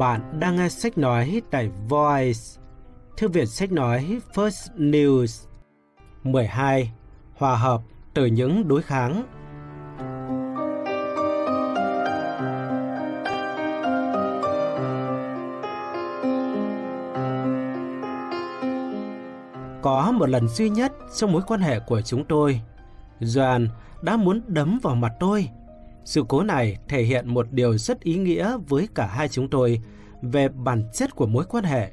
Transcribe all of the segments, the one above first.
Bạn đang nghe sách nói tại Voice, thư viện sách nói First News. 12. Hòa hợp từ những đối kháng. Có một lần duy nhất trong mối quan hệ của chúng tôi, Doan đã muốn đấm vào mặt tôi sự cố này thể hiện một điều rất ý nghĩa với cả hai chúng tôi về bản chất của mối quan hệ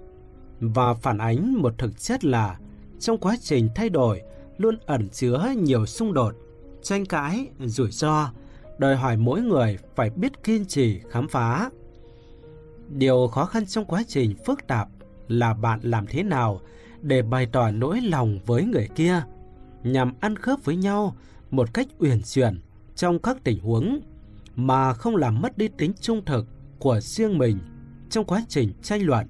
và phản ánh một thực chất là trong quá trình thay đổi luôn ẩn chứa nhiều xung đột, tranh cãi, rủi ro, đòi hỏi mỗi người phải biết kiên trì khám phá. Điều khó khăn trong quá trình phức tạp là bạn làm thế nào để bày tỏ nỗi lòng với người kia nhằm ăn khớp với nhau một cách uyển chuyển trong các tình huống mà không làm mất đi tính trung thực của riêng mình trong quá trình tranh luận.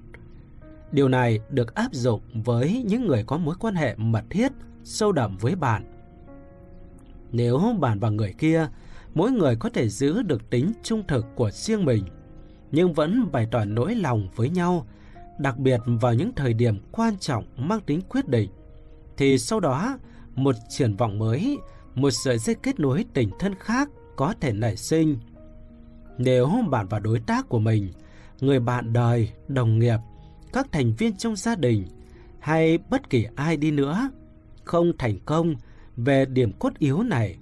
Điều này được áp dụng với những người có mối quan hệ mật thiết, sâu đậm với bạn. Nếu bạn và người kia, mỗi người có thể giữ được tính trung thực của riêng mình, nhưng vẫn bày tỏ nỗi lòng với nhau, đặc biệt vào những thời điểm quan trọng mang tính quyết định, thì sau đó một triển vọng mới một sợi dây kết nối tình thân khác có thể nảy sinh. Nếu bạn và đối tác của mình, người bạn đời, đồng nghiệp, các thành viên trong gia đình hay bất kỳ ai đi nữa không thành công về điểm cốt yếu này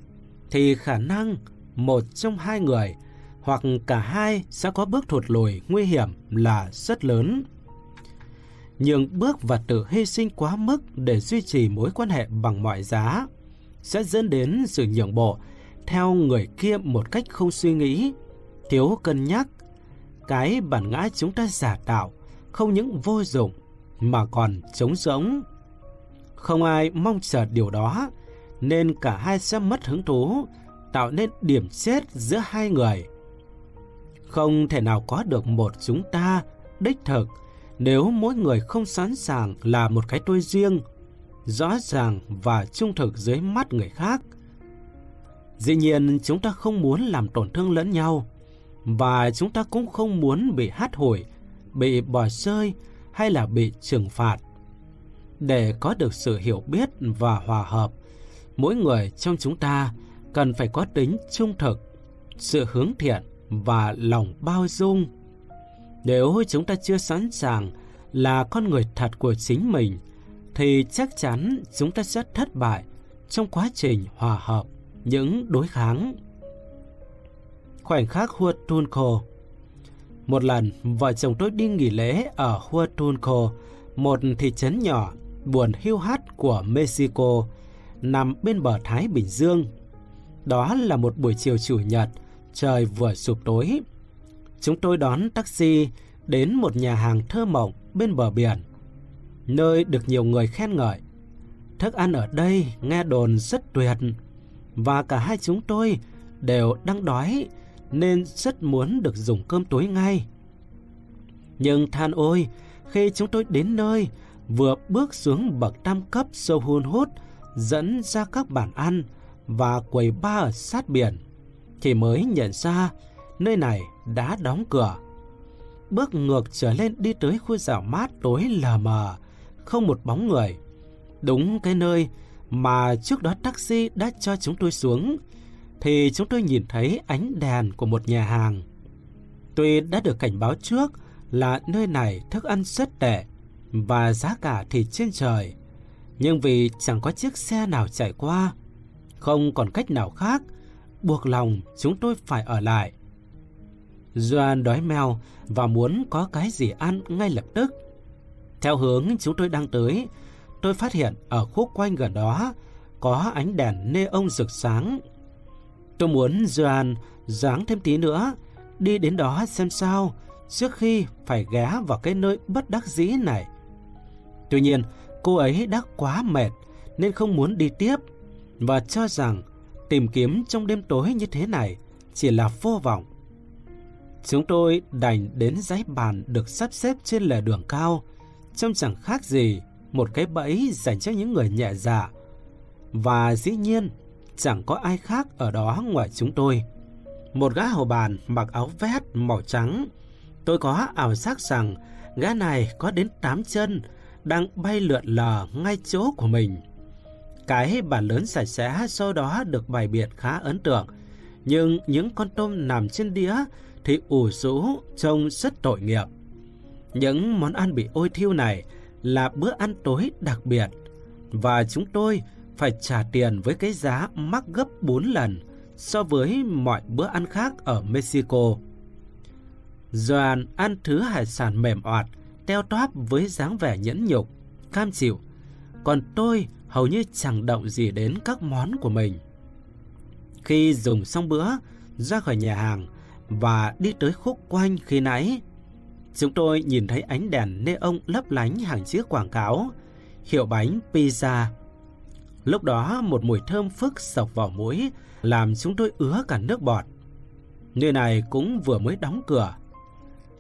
thì khả năng một trong hai người hoặc cả hai sẽ có bước thụt lùi nguy hiểm là rất lớn. Nhường bước và tự hy sinh quá mức để duy trì mối quan hệ bằng mọi giá sẽ dẫn đến sự nhượng bộ theo người kia một cách không suy nghĩ, thiếu cân nhắc. Cái bản ngã chúng ta giả tạo không những vô dụng mà còn trống rỗng. Không ai mong chờ điều đó nên cả hai sẽ mất hứng thú tạo nên điểm chết giữa hai người. Không thể nào có được một chúng ta đích thực nếu mỗi người không sẵn sàng là một cái tôi riêng rõ ràng và trung thực dưới mắt người khác. Dĩ nhiên chúng ta không muốn làm tổn thương lẫn nhau và chúng ta cũng không muốn bị hát hủi, bị bỏ rơi hay là bị trừng phạt. Để có được sự hiểu biết và hòa hợp, mỗi người trong chúng ta cần phải có tính trung thực, sự hướng thiện và lòng bao dung. Nếu chúng ta chưa sẵn sàng là con người thật của chính mình, thì chắc chắn chúng ta sẽ thất bại trong quá trình hòa hợp những đối kháng. Khoảnh khắc Huatulco Một lần, vợ chồng tôi đi nghỉ lễ ở Huatulco, một thị trấn nhỏ buồn hiu hắt của Mexico, nằm bên bờ Thái Bình Dương. Đó là một buổi chiều chủ nhật, trời vừa sụp tối. Chúng tôi đón taxi đến một nhà hàng thơ mộng bên bờ biển nơi được nhiều người khen ngợi. Thức ăn ở đây nghe đồn rất tuyệt và cả hai chúng tôi đều đang đói nên rất muốn được dùng cơm tối ngay. Nhưng than ôi, khi chúng tôi đến nơi, vừa bước xuống bậc tam cấp sâu hun hút dẫn ra các bàn ăn và quầy bar ở sát biển, thì mới nhận ra nơi này đã đóng cửa. Bước ngược trở lên đi tới khu rào mát tối lờ mờ, không một bóng người. Đúng cái nơi mà trước đó taxi đã cho chúng tôi xuống, thì chúng tôi nhìn thấy ánh đèn của một nhà hàng. Tuy đã được cảnh báo trước là nơi này thức ăn rất tệ và giá cả thì trên trời, nhưng vì chẳng có chiếc xe nào chạy qua, không còn cách nào khác, buộc lòng chúng tôi phải ở lại. Doan đói mèo và muốn có cái gì ăn ngay lập tức. Theo hướng chúng tôi đang tới, tôi phát hiện ở khúc quanh gần đó có ánh đèn nê ông rực sáng. Tôi muốn Joan dáng thêm tí nữa, đi đến đó xem sao, trước khi phải ghé vào cái nơi bất đắc dĩ này. Tuy nhiên, cô ấy đã quá mệt nên không muốn đi tiếp và cho rằng tìm kiếm trong đêm tối như thế này chỉ là vô vọng. Chúng tôi đành đến giấy bàn được sắp xếp trên lề đường cao, trông chẳng khác gì một cái bẫy dành cho những người nhẹ dạ. Và dĩ nhiên, chẳng có ai khác ở đó ngoài chúng tôi. Một gã hầu bàn mặc áo vest màu trắng, Tôi có ảo giác rằng gã này có đến 8 chân đang bay lượn lờ ngay chỗ của mình. Cái bàn lớn sạch sẽ sau đó được bày biện khá ấn tượng, nhưng những con tôm nằm trên đĩa thì ủ rũ trông rất tội nghiệp. Những món ăn bị ôi thiêu này là bữa ăn tối đặc biệt và chúng tôi phải trả tiền với cái giá mắc gấp 4 lần so với mọi bữa ăn khác ở Mexico. Doan ăn thứ hải sản mềm oạt, teo tóp với dáng vẻ nhẫn nhục, cam chịu. Còn tôi hầu như chẳng động gì đến các món của mình. Khi dùng xong bữa, ra khỏi nhà hàng và đi tới khúc quanh khi nãy, chúng tôi nhìn thấy ánh đèn neon lấp lánh hàng chiếc quảng cáo, hiệu bánh pizza. Lúc đó một mùi thơm phức sộc vào mũi làm chúng tôi ứa cả nước bọt. Nơi này cũng vừa mới đóng cửa.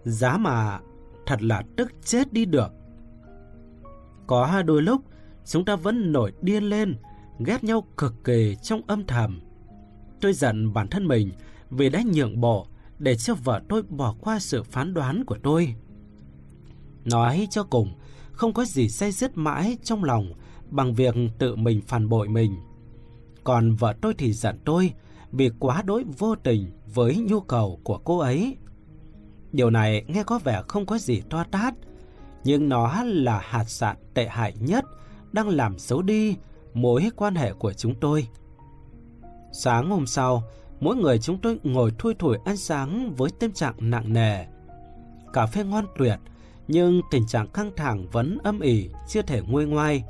Giá mà thật là tức chết đi được. Có đôi lúc chúng ta vẫn nổi điên lên, ghét nhau cực kỳ trong âm thầm. Tôi giận bản thân mình vì đã nhượng bộ để cho vợ tôi bỏ qua sự phán đoán của tôi. Nói cho cùng, không có gì say dứt mãi trong lòng bằng việc tự mình phản bội mình. Còn vợ tôi thì giận tôi vì quá đối vô tình với nhu cầu của cô ấy. Điều này nghe có vẻ không có gì to tát, nhưng nó là hạt sạn tệ hại nhất đang làm xấu đi mối quan hệ của chúng tôi. Sáng hôm sau, mỗi người chúng tôi ngồi thui thủi ăn sáng với tâm trạng nặng nề. Cà phê ngon tuyệt, nhưng tình trạng căng thẳng vẫn âm ỉ, chưa thể nguôi ngoai.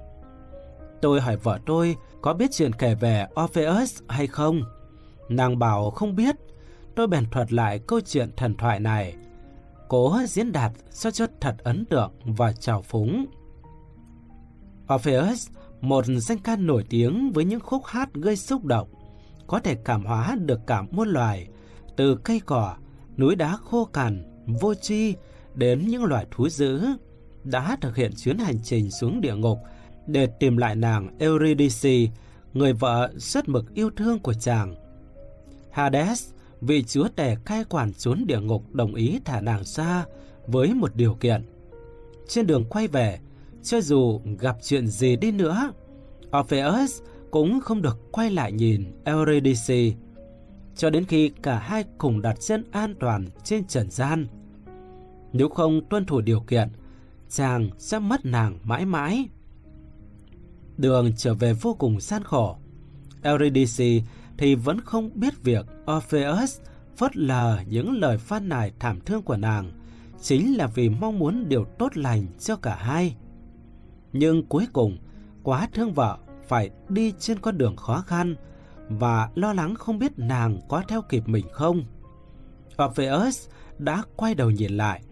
Tôi hỏi vợ tôi có biết chuyện kể về Orpheus hay không? Nàng bảo không biết. Tôi bèn thuật lại câu chuyện thần thoại này. Cố diễn đạt sao cho thật ấn tượng và trào phúng. Orpheus, một danh ca nổi tiếng với những khúc hát gây xúc động, có thể cảm hóa được cả muôn loài, từ cây cỏ, núi đá khô cằn, vô tri đến những loài thú dữ, đã thực hiện chuyến hành trình xuống địa ngục để tìm lại nàng Eurydice, người vợ rất mực yêu thương của chàng. Hades, vị chúa tể cai quản xuống địa ngục đồng ý thả nàng ra với một điều kiện. Trên đường quay về, cho dù gặp chuyện gì đi nữa, Orpheus cũng không được quay lại nhìn Eurydice cho đến khi cả hai cùng đặt chân an toàn trên trần gian. Nếu không tuân thủ điều kiện, chàng sẽ mất nàng mãi mãi. Đường trở về vô cùng gian khổ. Eurydice thì vẫn không biết việc Orpheus phớt lờ những lời phan nài thảm thương của nàng chính là vì mong muốn điều tốt lành cho cả hai. Nhưng cuối cùng, quá thương vợ phải đi trên con đường khó khăn và lo lắng không biết nàng có theo kịp mình không. Orpheus đã quay đầu nhìn lại.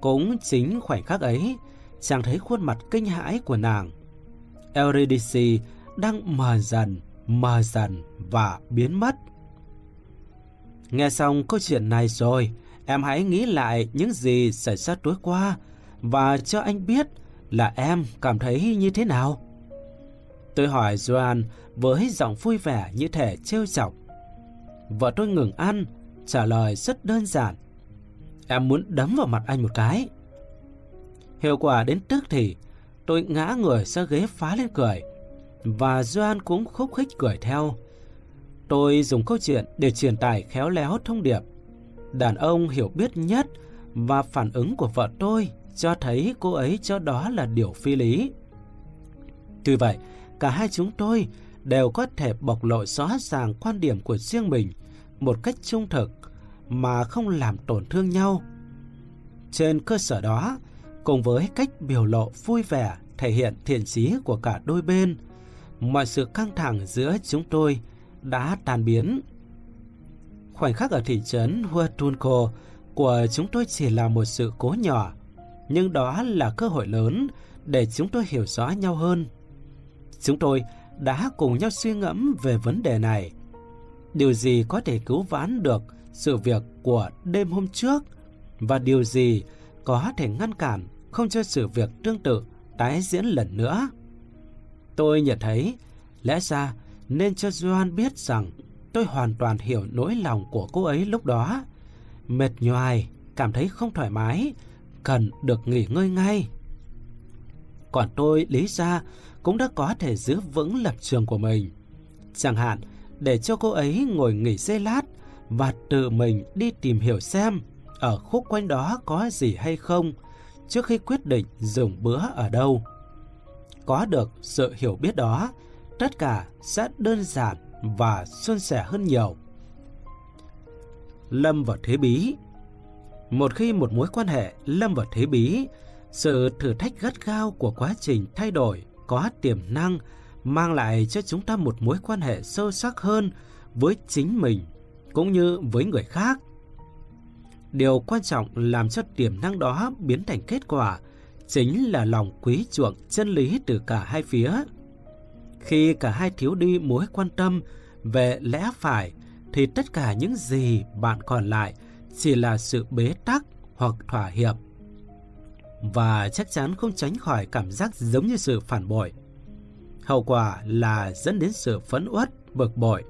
Cũng chính khoảnh khắc ấy, chàng thấy khuôn mặt kinh hãi của nàng. Eurydice đang mờ dần, mờ dần và biến mất. Nghe xong câu chuyện này rồi, em hãy nghĩ lại những gì xảy ra tối qua và cho anh biết là em cảm thấy như thế nào. Tôi hỏi Joan với giọng vui vẻ như thể trêu chọc. Vợ tôi ngừng ăn, trả lời rất đơn giản. Em muốn đấm vào mặt anh một cái. Hiệu quả đến tức thì, tôi ngã người ra ghế phá lên cười. Và Joan cũng khúc khích cười theo. Tôi dùng câu chuyện để truyền tải khéo léo thông điệp. Đàn ông hiểu biết nhất và phản ứng của vợ tôi cho thấy cô ấy cho đó là điều phi lý. Tuy vậy, cả hai chúng tôi đều có thể bộc lộ rõ ràng quan điểm của riêng mình một cách trung thực mà không làm tổn thương nhau. Trên cơ sở đó, cùng với cách biểu lộ vui vẻ thể hiện thiện chí của cả đôi bên, mọi sự căng thẳng giữa chúng tôi đã tan biến. Khoảnh khắc ở thị trấn Huatulco của chúng tôi chỉ là một sự cố nhỏ, nhưng đó là cơ hội lớn để chúng tôi hiểu rõ nhau hơn. Chúng tôi đã cùng nhau suy ngẫm về vấn đề này. Điều gì có thể cứu vãn được sự việc của đêm hôm trước và điều gì có thể ngăn cản không cho sự việc tương tự tái diễn lần nữa. Tôi nhận thấy lẽ ra nên cho Joan biết rằng tôi hoàn toàn hiểu nỗi lòng của cô ấy lúc đó. Mệt nhoài, cảm thấy không thoải mái, cần được nghỉ ngơi ngay. Còn tôi, Lý Gia, cũng đã có thể giữ vững lập trường của mình. Chẳng hạn, để cho cô ấy ngồi nghỉ giây lát và tự mình đi tìm hiểu xem ở khúc quanh đó có gì hay không trước khi quyết định dùng bữa ở đâu. Có được sự hiểu biết đó, tất cả sẽ đơn giản và suôn sẻ hơn nhiều. Lâm vào thế bí Một khi một mối quan hệ lâm vào thế bí, sự thử thách gắt gao của quá trình thay đổi có tiềm năng mang lại cho chúng ta một mối quan hệ sâu sắc hơn với chính mình cũng như với người khác. Điều quan trọng làm cho tiềm năng đó biến thành kết quả chính là lòng quý chuộng chân lý từ cả hai phía. Khi cả hai thiếu đi mối quan tâm về lẽ phải thì tất cả những gì bạn còn lại chỉ là sự bế tắc hoặc thỏa hiệp. Và chắc chắn không tránh khỏi cảm giác giống như sự phản bội. Hậu quả là dẫn đến sự phẫn uất, bực bội.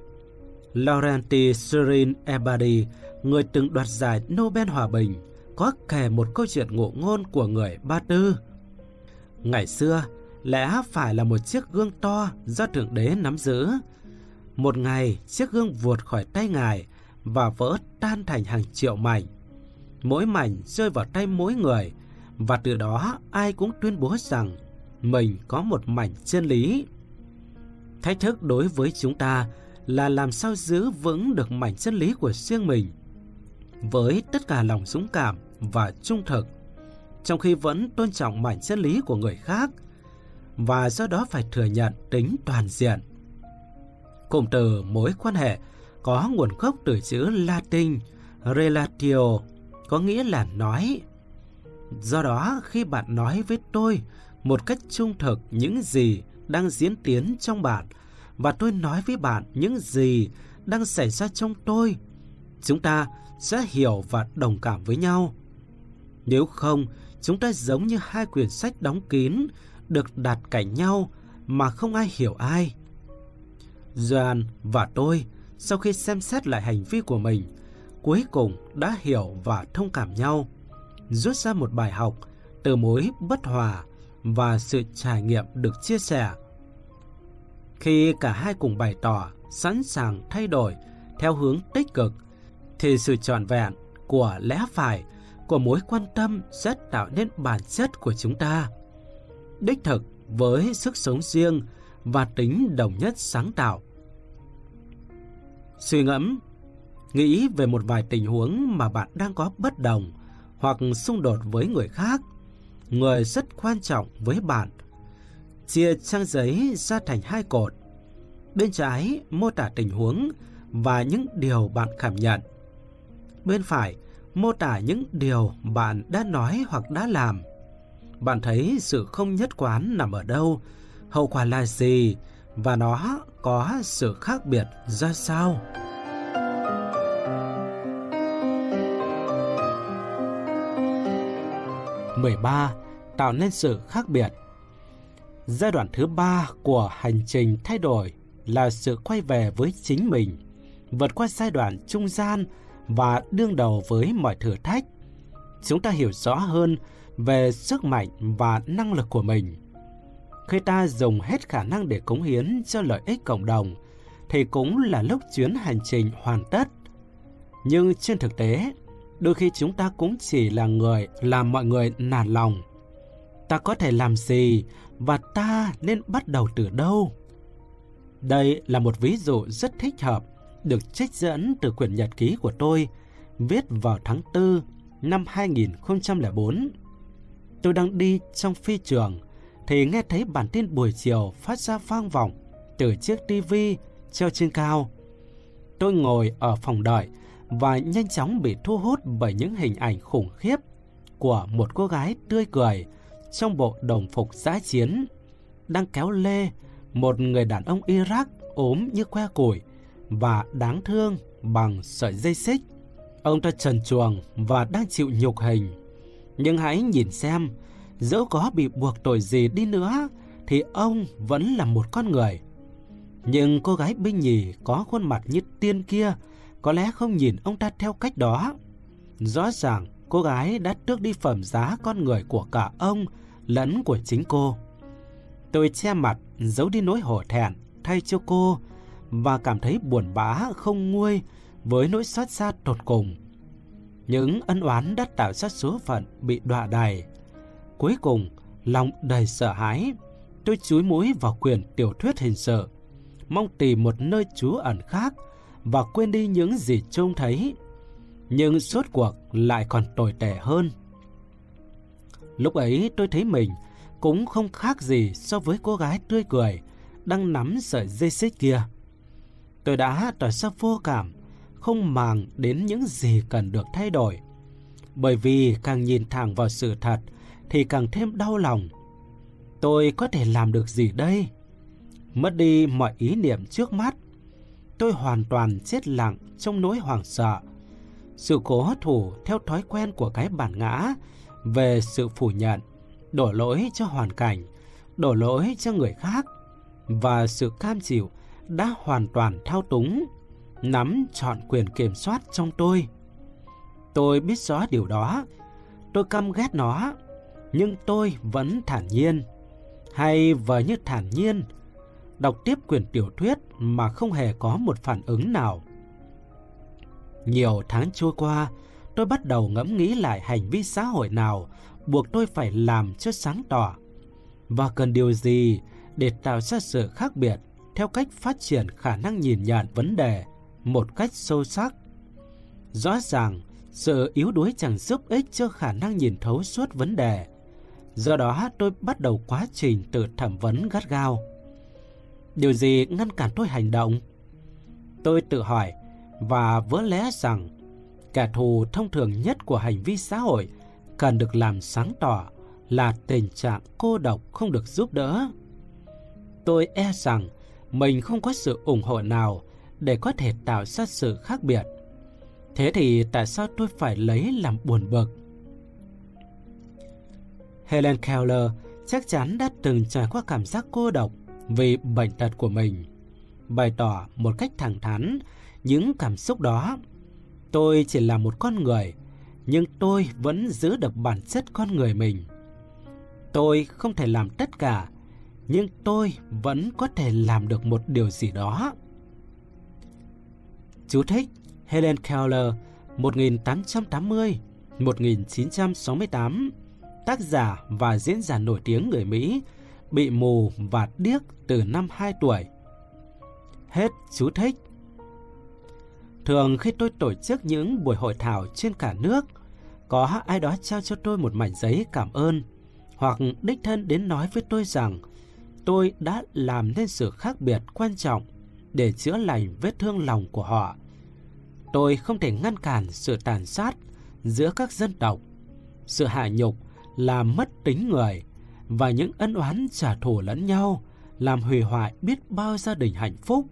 Laurenti Shirin Ebadi, người từng đoạt giải Nobel Hòa Bình, có kể một câu chuyện ngụ ngôn của người Ba Tư. Ngày xưa, lẽ phải là một chiếc gương to do Thượng Đế nắm giữ. Một ngày, chiếc gương vụt khỏi tay ngài và vỡ tan thành hàng triệu mảnh. Mỗi mảnh rơi vào tay mỗi người, và từ đó ai cũng tuyên bố rằng mình có một mảnh chân lý. Thách thức đối với chúng ta là làm sao giữ vững được mảnh chân lý của riêng mình với tất cả lòng dũng cảm và trung thực, trong khi vẫn tôn trọng mảnh chân lý của người khác và do đó phải thừa nhận tính toàn diện. Cụm từ mối quan hệ có nguồn gốc từ chữ Latin relatio, có nghĩa là nói. Do đó, khi bạn nói với tôi một cách trung thực những gì đang diễn tiến trong bạn và tôi nói với bạn những gì đang xảy ra trong tôi, chúng ta sẽ hiểu và đồng cảm với nhau. Nếu không, chúng ta giống như hai quyển sách đóng kín được đặt cạnh nhau mà không ai hiểu ai. Doan và tôi, sau khi xem xét lại hành vi của mình, cuối cùng đã hiểu và thông cảm nhau, rút ra một bài học từ mối bất hòa và sự trải nghiệm được chia sẻ. Khi cả hai cùng bày tỏ sẵn sàng thay đổi theo hướng tích cực, thì sự trọn vẹn của lẽ phải, của mối quan tâm sẽ tạo nên bản chất của chúng ta. Đích thực với sức sống riêng và tính đồng nhất sáng tạo. Suy ngẫm, nghĩ về một vài tình huống mà bạn đang có bất đồng hoặc xung đột với người khác người rất quan trọng với bạn. Chia trang giấy ra thành hai cột. Bên trái mô tả tình huống và những điều bạn cảm nhận. Bên phải mô tả những điều bạn đã nói hoặc đã làm. Bạn thấy sự không nhất quán nằm ở đâu, hậu quả là gì và nó có sự khác biệt ra sao? Mười ba tạo nên sự khác biệt. Giai đoạn thứ ba của hành trình thay đổi là sự quay về với chính mình, vượt qua giai đoạn trung gian và đương đầu với mọi thử thách. Chúng ta hiểu rõ hơn về sức mạnh và năng lực của mình. Khi ta dùng hết khả năng để cống hiến cho lợi ích cộng đồng, thì cũng là lúc chuyến hành trình hoàn tất. Nhưng trên thực tế, đôi khi chúng ta cũng chỉ là người làm mọi người nản lòng ta có thể làm gì và ta nên bắt đầu từ đâu. Đây là một ví dụ rất thích hợp được trích dẫn từ quyển nhật ký của tôi, viết vào tháng 4 năm 2004. Tôi đang đi trong phi trường thì nghe thấy bản tin buổi chiều phát ra vang vọng từ chiếc tivi treo trên cao. Tôi ngồi ở phòng đợi và nhanh chóng bị thu hút bởi những hình ảnh khủng khiếp của một cô gái tươi cười trong bộ đồng phục giã chiến, đang kéo lê một người đàn ông Iraq ốm như que củi và đáng thương bằng sợi dây xích. Ông ta trần truồng và đang chịu nhục hình. Nhưng hãy nhìn xem, dẫu có bị buộc tội gì đi nữa, thì ông vẫn là một con người. Nhưng cô gái binh nhì có khuôn mặt như tiên kia, có lẽ không nhìn ông ta theo cách đó. Rõ ràng cô gái đã tước đi phẩm giá con người của cả ông lẫn của chính cô. Tôi che mặt, giấu đi nỗi hổ thẹn thay cho cô và cảm thấy buồn bã không nguôi với nỗi xót xa tột cùng. Những ân oán đã tạo ra số phận bị đọa đầy. Cuối cùng, lòng đầy sợ hãi, tôi chúi mũi vào quyền tiểu thuyết hình sự, mong tìm một nơi trú ẩn khác và quên đi những gì trông thấy. Nhưng suốt cuộc lại còn tồi tệ hơn. Lúc ấy tôi thấy mình cũng không khác gì so với cô gái tươi cười đang nắm sợi dây xích kia. Tôi đã tỏ ra vô cảm, không màng đến những gì cần được thay đổi. Bởi vì càng nhìn thẳng vào sự thật thì càng thêm đau lòng. Tôi có thể làm được gì đây? Mất đi mọi ý niệm trước mắt. Tôi hoàn toàn chết lặng trong nỗi hoảng sợ. Sự cố hất thủ theo thói quen của cái bản ngã về sự phủ nhận, đổ lỗi cho hoàn cảnh, đổ lỗi cho người khác và sự cam chịu đã hoàn toàn thao túng, nắm trọn quyền kiểm soát trong tôi. Tôi biết rõ điều đó, tôi căm ghét nó, nhưng tôi vẫn thản nhiên, hay vờ như thản nhiên, đọc tiếp quyển tiểu thuyết mà không hề có một phản ứng nào. Nhiều tháng trôi qua, tôi bắt đầu ngẫm nghĩ lại hành vi xã hội nào buộc tôi phải làm cho sáng tỏ. Và cần điều gì để tạo ra sự khác biệt theo cách phát triển khả năng nhìn nhận vấn đề một cách sâu sắc. Rõ ràng, sự yếu đuối chẳng giúp ích cho khả năng nhìn thấu suốt vấn đề. Do đó tôi bắt đầu quá trình tự thẩm vấn gắt gao. Điều gì ngăn cản tôi hành động? Tôi tự hỏi và vỡ lẽ rằng kẻ thù thông thường nhất của hành vi xã hội cần được làm sáng tỏ là tình trạng cô độc không được giúp đỡ. Tôi e rằng mình không có sự ủng hộ nào để có thể tạo ra sự khác biệt. Thế thì tại sao tôi phải lấy làm buồn bực? Helen Keller chắc chắn đã từng trải qua cảm giác cô độc vì bệnh tật của mình. Bày tỏ một cách thẳng thắn những cảm xúc đó. Tôi chỉ là một con người, nhưng tôi vẫn giữ được bản chất con người mình. Tôi không thể làm tất cả, nhưng tôi vẫn có thể làm được một điều gì đó. Chú thích Helen Keller 1880-1968 Tác giả và diễn giả nổi tiếng người Mỹ Bị mù và điếc từ năm 2 tuổi. Hết chú thích. Thường khi tôi tổ chức những buổi hội thảo trên cả nước Có ai đó trao cho tôi một mảnh giấy cảm ơn Hoặc đích thân đến nói với tôi rằng tôi đã làm nên sự khác biệt quan trọng để chữa lành vết thương lòng của họ. Tôi không thể ngăn cản sự tàn sát giữa các dân tộc, sự hạ nhục làm mất tính người và những ân oán trả thù lẫn nhau làm hủy hoại biết bao gia đình hạnh phúc.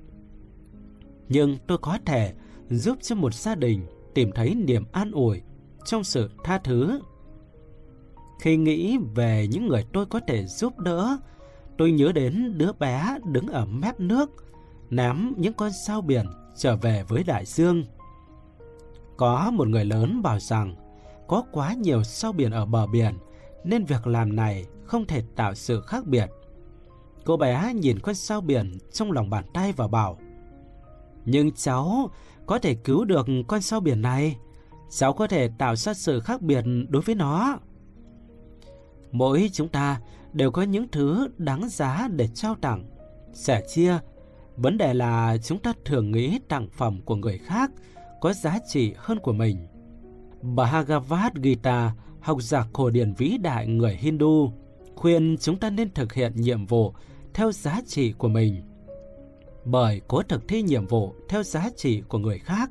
Nhưng tôi có thể giúp cho một gia đình tìm thấy niềm an ủi trong sự tha thứ. Khi nghĩ về những người tôi có thể giúp đỡ Tôi nhớ đến đứa bé đứng ở mép nước, ném những con sao biển trở về với đại dương. Có một người lớn bảo rằng có quá nhiều sao biển ở bờ biển nên việc làm này không thể tạo sự khác biệt. Cô bé nhìn con sao biển trong lòng bàn tay và bảo Nhưng cháu có thể cứu được con sao biển này Cháu có thể tạo ra sự khác biệt đối với nó Mỗi chúng ta đều có những thứ đáng giá để trao tặng, sẻ chia. Vấn đề là chúng ta thường nghĩ tặng phẩm của người khác có giá trị hơn của mình. Bhagavad Gita, học giả cổ điển vĩ đại người Hindu, khuyên chúng ta nên thực hiện nhiệm vụ theo giá trị của mình. Bởi cố thực thi nhiệm vụ theo giá trị của người khác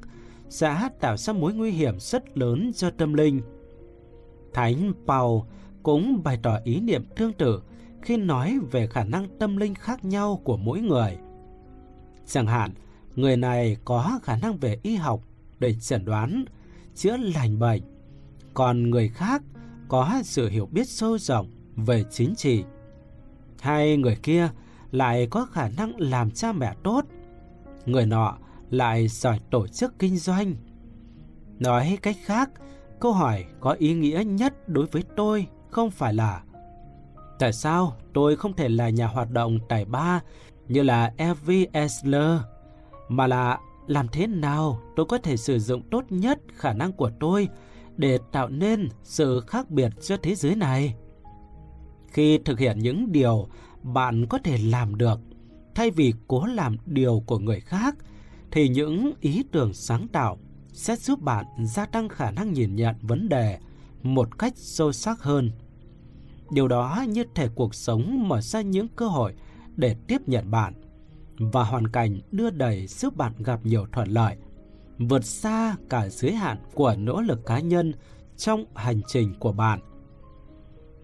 sẽ tạo ra mối nguy hiểm rất lớn cho tâm linh. Thánh Paul cũng bày tỏ ý niệm tương tự khi nói về khả năng tâm linh khác nhau của mỗi người. Chẳng hạn, người này có khả năng về y học để chẩn đoán, chữa lành bệnh, còn người khác có sự hiểu biết sâu rộng về chính trị. Hai người kia lại có khả năng làm cha mẹ tốt, người nọ lại giỏi tổ chức kinh doanh. Nói cách khác, câu hỏi có ý nghĩa nhất đối với tôi không phải là Tại sao tôi không thể là nhà hoạt động tài ba như là Elvis Esler, mà là làm thế nào tôi có thể sử dụng tốt nhất khả năng của tôi để tạo nên sự khác biệt cho thế giới này? Khi thực hiện những điều bạn có thể làm được, thay vì cố làm điều của người khác, thì những ý tưởng sáng tạo sẽ giúp bạn gia tăng khả năng nhìn nhận vấn đề một cách sâu sắc hơn. Điều đó như thể cuộc sống mở ra những cơ hội để tiếp nhận bạn và hoàn cảnh đưa đẩy giúp bạn gặp nhiều thuận lợi, vượt xa cả giới hạn của nỗ lực cá nhân trong hành trình của bạn.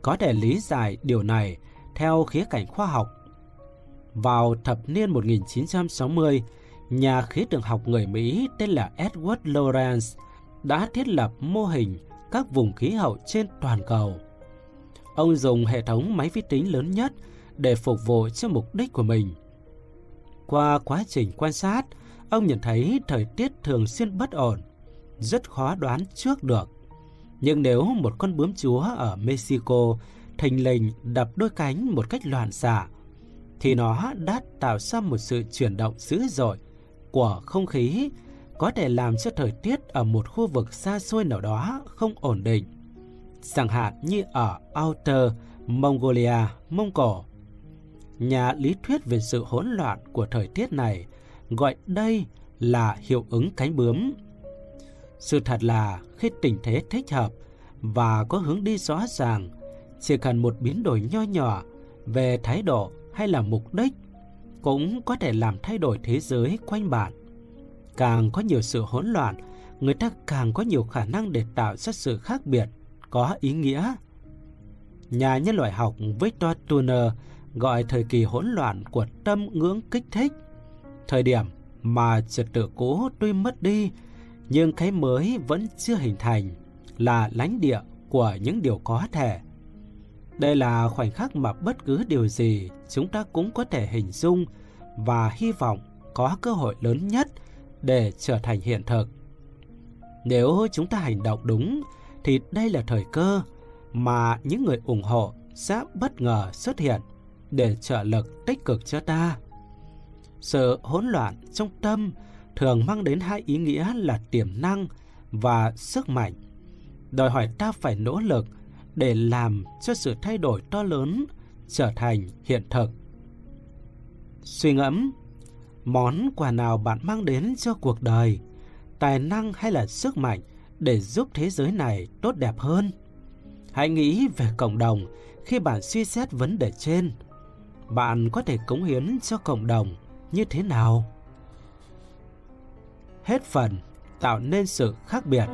Có thể lý giải điều này theo khía cạnh khoa học. Vào thập niên 1960, nhà khí tượng học người Mỹ tên là Edward Lorenz đã thiết lập mô hình các vùng khí hậu trên toàn cầu. Ông dùng hệ thống máy vi tính lớn nhất để phục vụ cho mục đích của mình. Qua quá trình quan sát, ông nhận thấy thời tiết thường xuyên bất ổn, rất khó đoán trước được. Nhưng nếu một con bướm chúa ở Mexico thình lình đập đôi cánh một cách loạn xạ, thì nó đã tạo ra một sự chuyển động dữ dội của không khí có thể làm cho thời tiết ở một khu vực xa xôi nào đó không ổn định. Chẳng hạn như ở Outer Mongolia, Mông Cổ. Nhà lý thuyết về sự hỗn loạn của thời tiết này gọi đây là hiệu ứng cánh bướm. Sự thật là khi tình thế thích hợp và có hướng đi rõ ràng, chỉ cần một biến đổi nho nhỏ về thái độ hay là mục đích cũng có thể làm thay đổi thế giới quanh bạn. Càng có nhiều sự hỗn loạn, người ta càng có nhiều khả năng để tạo ra sự khác biệt, có ý nghĩa. Nhà nhân loại học Victor Turner gọi thời kỳ hỗn loạn của tâm ngưỡng kích thích, thời điểm mà trật tự cũ tuy mất đi, nhưng cái mới vẫn chưa hình thành, là lãnh địa của những điều có thể. Đây là khoảnh khắc mà bất cứ điều gì chúng ta cũng có thể hình dung và hy vọng có cơ hội lớn nhất để trở thành hiện thực. Nếu chúng ta hành động đúng thì đây là thời cơ mà những người ủng hộ sẽ bất ngờ xuất hiện để trợ lực tích cực cho ta. Sự hỗn loạn trong tâm thường mang đến hai ý nghĩa là tiềm năng và sức mạnh. Đòi hỏi ta phải nỗ lực để làm cho sự thay đổi to lớn trở thành hiện thực. Suy ngẫm, món quà nào bạn mang đến cho cuộc đời, tài năng hay là sức mạnh để giúp thế giới này tốt đẹp hơn? Hãy nghĩ về cộng đồng khi bạn suy xét vấn đề trên. Bạn có thể cống hiến cho cộng đồng như thế nào? Hết phần tạo nên sự khác biệt.